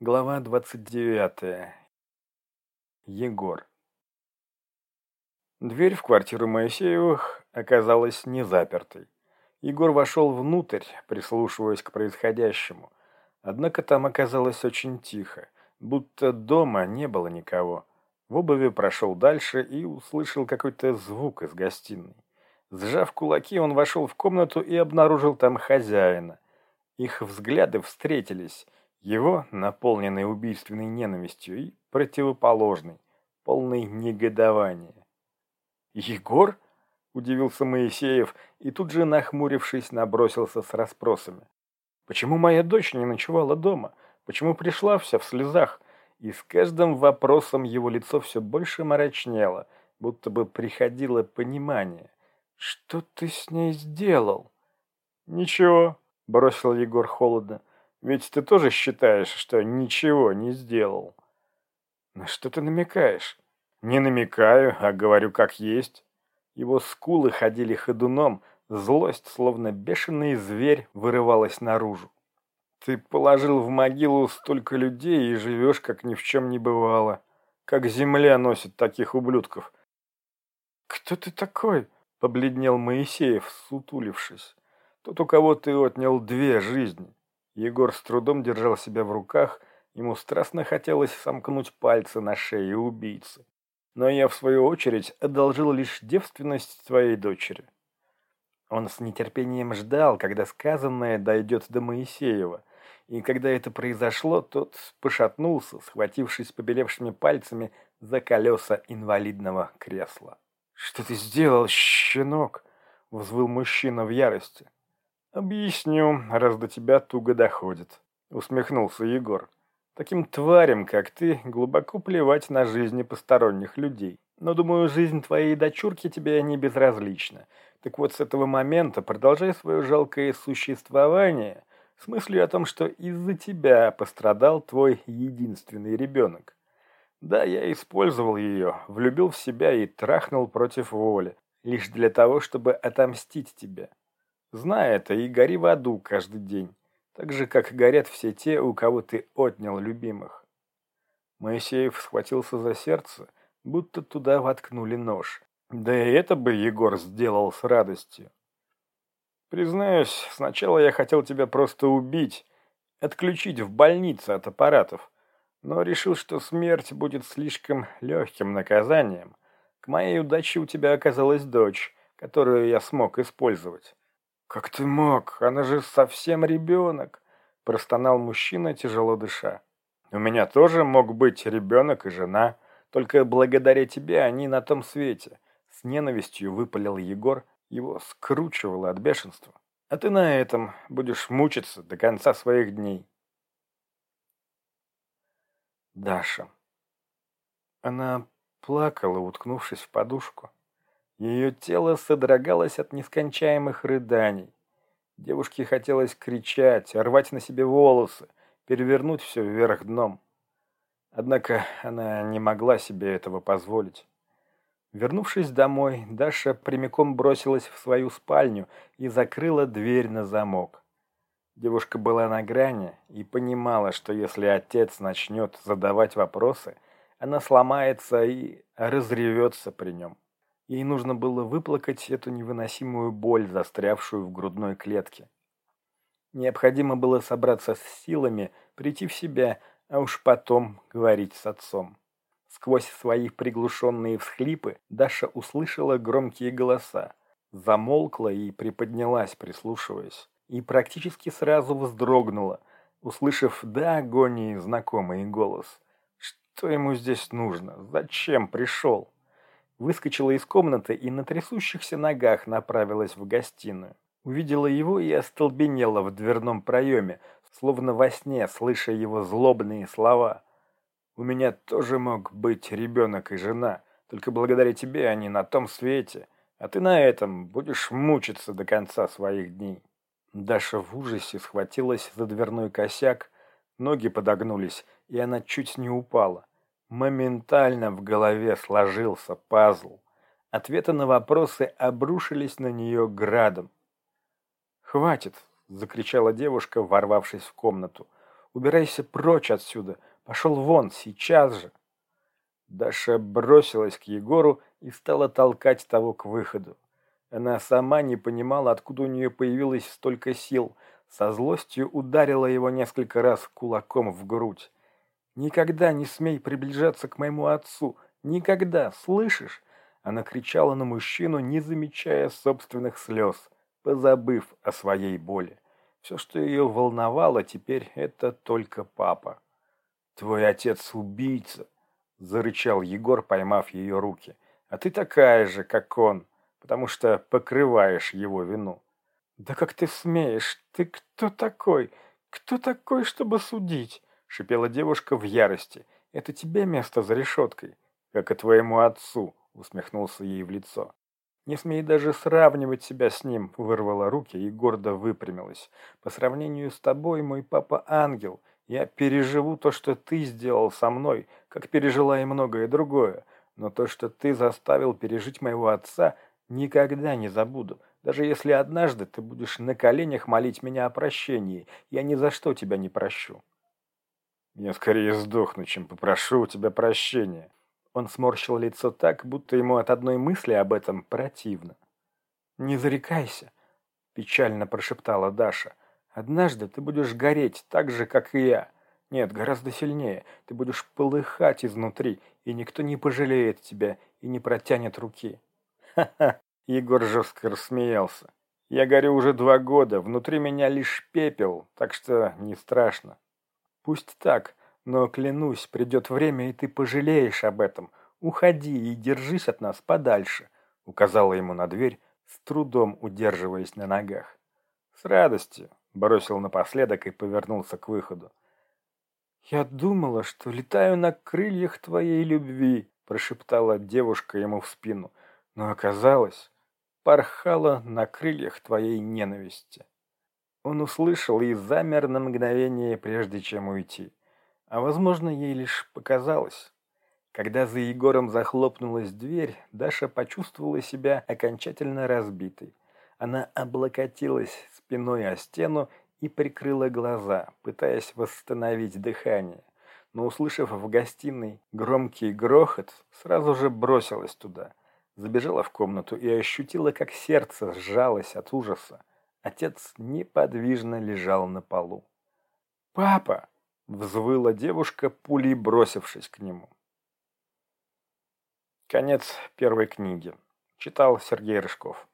Глава 29. Егор. Дверь в квартиру Моисеевых оказалась не запертой. Егор вошел внутрь, прислушиваясь к происходящему. Однако там оказалось очень тихо, будто дома не было никого. В обуви прошел дальше и услышал какой-то звук из гостиной. Сжав кулаки, он вошел в комнату и обнаружил там хозяина. Их взгляды встретились — его, наполненный убийственной ненавистью, и противоположный, полный негодования. «Егор?» — удивился Моисеев и тут же, нахмурившись, набросился с расспросами. «Почему моя дочь не ночевала дома? Почему пришла вся в слезах?» И с каждым вопросом его лицо все больше мрачнело, будто бы приходило понимание. «Что ты с ней сделал?» «Ничего», — бросил Егор холодно. Ведь ты тоже считаешь, что ничего не сделал. На что ты намекаешь? Не намекаю, а говорю как есть. Его скулы ходили ходуном, злость, словно бешеный зверь, вырывалась наружу. Ты положил в могилу столько людей и живешь, как ни в чем не бывало. Как земля носит таких ублюдков. Кто ты такой? Побледнел Моисеев, сутулившись. Тот, у кого ты отнял две жизни. Егор с трудом держал себя в руках, ему страстно хотелось сомкнуть пальцы на шее убийцы. Но я, в свою очередь, одолжил лишь девственность своей дочери. Он с нетерпением ждал, когда сказанное дойдет до Моисеева, и когда это произошло, тот пошатнулся, схватившись побелевшими пальцами за колеса инвалидного кресла. «Что ты сделал, щенок?» — взвыл мужчина в ярости. «Объясню, раз до тебя туго доходит», — усмехнулся Егор. «Таким тварям, как ты, глубоко плевать на жизни посторонних людей. Но, думаю, жизнь твоей дочурки тебе не безразлична. Так вот, с этого момента продолжай свое жалкое существование с мыслью о том, что из-за тебя пострадал твой единственный ребенок. Да, я использовал ее, влюбил в себя и трахнул против воли, лишь для того, чтобы отомстить тебе. Знай это и гори в аду каждый день, так же, как горят все те, у кого ты отнял любимых. Моисеев схватился за сердце, будто туда воткнули нож. Да и это бы Егор сделал с радостью. Признаюсь, сначала я хотел тебя просто убить, отключить в больнице от аппаратов, но решил, что смерть будет слишком легким наказанием. К моей удаче у тебя оказалась дочь, которую я смог использовать. «Как ты мог? Она же совсем ребенок!» – простонал мужчина, тяжело дыша. «У меня тоже мог быть ребенок и жена, только благодаря тебе они на том свете». С ненавистью выпалил Егор, его скручивало от бешенства. «А ты на этом будешь мучиться до конца своих дней». Даша. Она плакала, уткнувшись в подушку. Ее тело содрогалось от нескончаемых рыданий. Девушке хотелось кричать, рвать на себе волосы, перевернуть все вверх дном. Однако она не могла себе этого позволить. Вернувшись домой, Даша прямиком бросилась в свою спальню и закрыла дверь на замок. Девушка была на грани и понимала, что если отец начнет задавать вопросы, она сломается и разревется при нем. Ей нужно было выплакать эту невыносимую боль, застрявшую в грудной клетке. Необходимо было собраться с силами, прийти в себя, а уж потом говорить с отцом. Сквозь свои приглушенные всхлипы Даша услышала громкие голоса, замолкла и приподнялась, прислушиваясь, и практически сразу вздрогнула, услышав до агонии знакомый голос. Что ему здесь нужно? Зачем пришел? Выскочила из комнаты и на трясущихся ногах направилась в гостиную. Увидела его и остолбенела в дверном проеме, словно во сне, слыша его злобные слова. «У меня тоже мог быть ребенок и жена, только благодаря тебе они на том свете, а ты на этом будешь мучиться до конца своих дней». Даша в ужасе схватилась за дверной косяк, ноги подогнулись, и она чуть не упала. Моментально в голове сложился пазл. Ответы на вопросы обрушились на нее градом. «Хватит!» – закричала девушка, ворвавшись в комнату. Убирайся прочь отсюда. Пошел вон, сейчас же. Даша бросилась к Егору и стала толкать того к выходу. Она сама не понимала, откуда у нее появилось столько сил. Со злостью ударила его несколько раз кулаком в грудь. «Никогда не смей приближаться к моему отцу! Никогда! Слышишь?» Она кричала на мужчину, не замечая собственных слез, позабыв о своей боли. Все, что ее волновало теперь, это только папа. «Твой отец убийца!» — зарычал Егор, поймав ее руки. «А ты такая же, как он!» потому что покрываешь его вину. «Да как ты смеешь? Ты кто такой? Кто такой, чтобы судить?» — шипела девушка в ярости. «Это тебе место за решеткой, как и твоему отцу», — усмехнулся ей в лицо. «Не смей даже сравнивать себя с ним», — вырвала руки и гордо выпрямилась. «По сравнению с тобой, мой папа ангел. Я переживу то, что ты сделал со мной, как пережила и многое другое. Но то, что ты заставил пережить моего отца, Никогда не забуду. Даже если однажды ты будешь на коленях молить меня о прощении, я ни за что тебя не прощу. Я скорее сдохну, чем попрошу у тебя прощения. Он сморщил лицо так, будто ему от одной мысли об этом противно. «Не зарекайся», — печально прошептала Даша. «Однажды ты будешь гореть так же, как и я. Нет, гораздо сильнее. Ты будешь полыхать изнутри, и никто не пожалеет тебя и не протянет руки. Ха-ха, Егор жестко рассмеялся. Я горю уже два года, внутри меня лишь пепел, так что не страшно. Пусть так, но клянусь, придет время, и ты пожалеешь об этом. Уходи и держись от нас подальше, указала ему на дверь, с трудом удерживаясь на ногах. С радостью бросил напоследок и повернулся к выходу. «Я думала, что летаю на крыльях твоей любви», прошептала девушка ему в спину но оказалось, порхала на крыльях твоей ненависти. Он услышал и замер на мгновение, прежде чем уйти. А возможно, ей лишь показалось. Когда за Егором захлопнулась дверь, Даша почувствовала себя окончательно разбитой. Она облокотилась спиной о стену и прикрыла глаза, пытаясь восстановить дыхание. Но, услышав в гостиной громкий грохот, сразу же бросилась туда – забежала в комнату и ощутила, как сердце сжалось от ужаса. Отец неподвижно лежал на полу. «Папа!» — взвыла девушка, пулей бросившись к нему. Конец первой книги. Читал Сергей Рыжков.